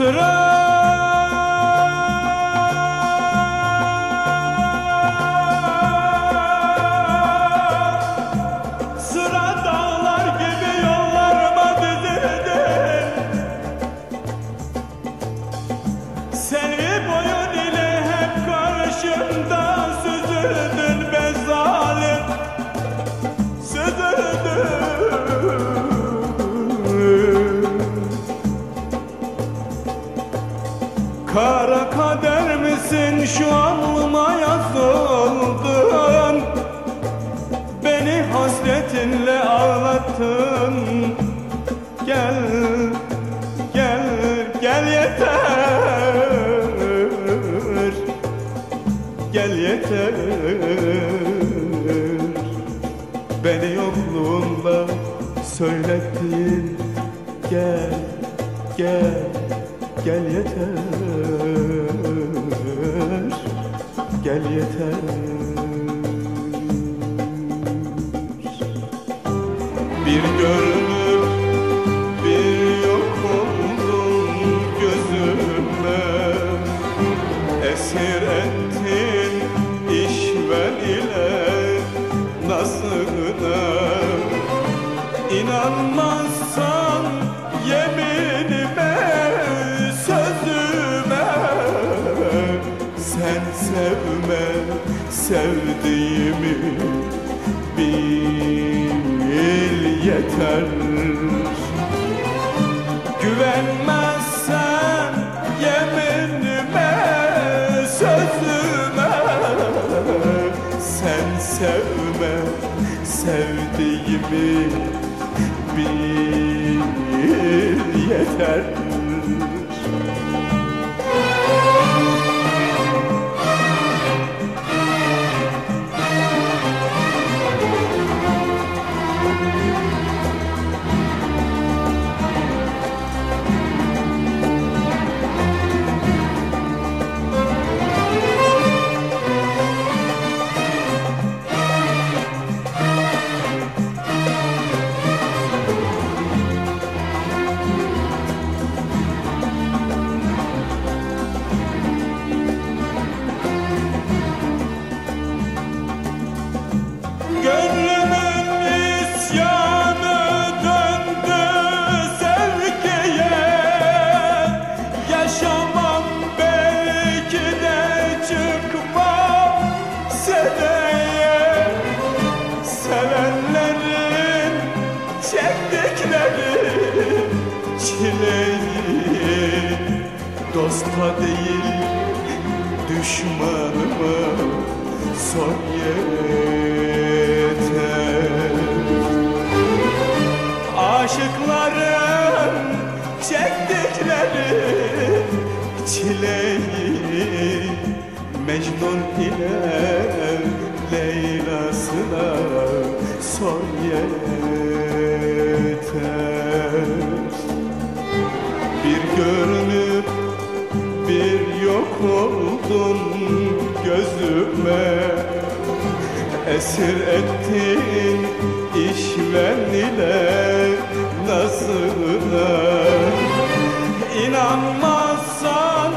Sıra Kara kader misin? Şu alnıma yazıldın. Beni hasretinle ağlattın. Gel, gel, gel yeter. Gel yeter. Beni yokluğunda söylettin. Gel, gel, gel yeter Gel yeter. Bir görünüp bir yok oldun gözüme. Esir ettin işven ile nazına İnanmazsan sevme sevdiğimi bil yeter. Güvenmezsen yeminime sözüme Sen sevme sevdiğimi bil yeter Dosta değil düşmanıma son yeter. Aşıkların çektikleri çileyi Mecnun ile Leyla'sına son yeter. Bir görünüp bir yok oldun gözüme. Esir ettin işven ile nazına İnanmazsan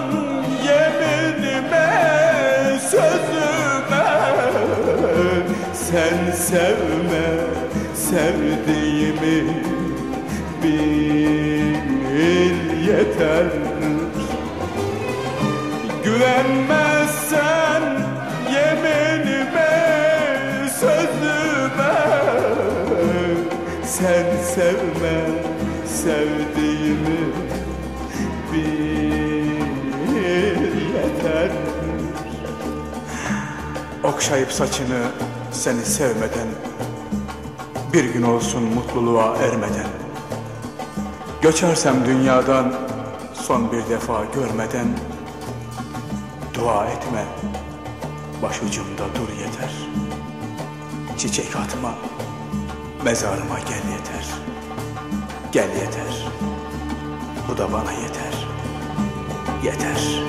yeminime sözüme. Sen sevme sevdiğimi bil yeter Güvenmezsen yeminime sözüme. Sen sevme sevdiğimi bil yeter. Okşayıp saçını seni sevmeden Bir gün olsun mutluluğa ermeden. Göçersem dünyadan son bir defa görmeden Dua etme. Başucumda dur yeter. Çiçek atma. Mezarıma gel yeter. Gel yeter. Bu da bana yeter. Yeter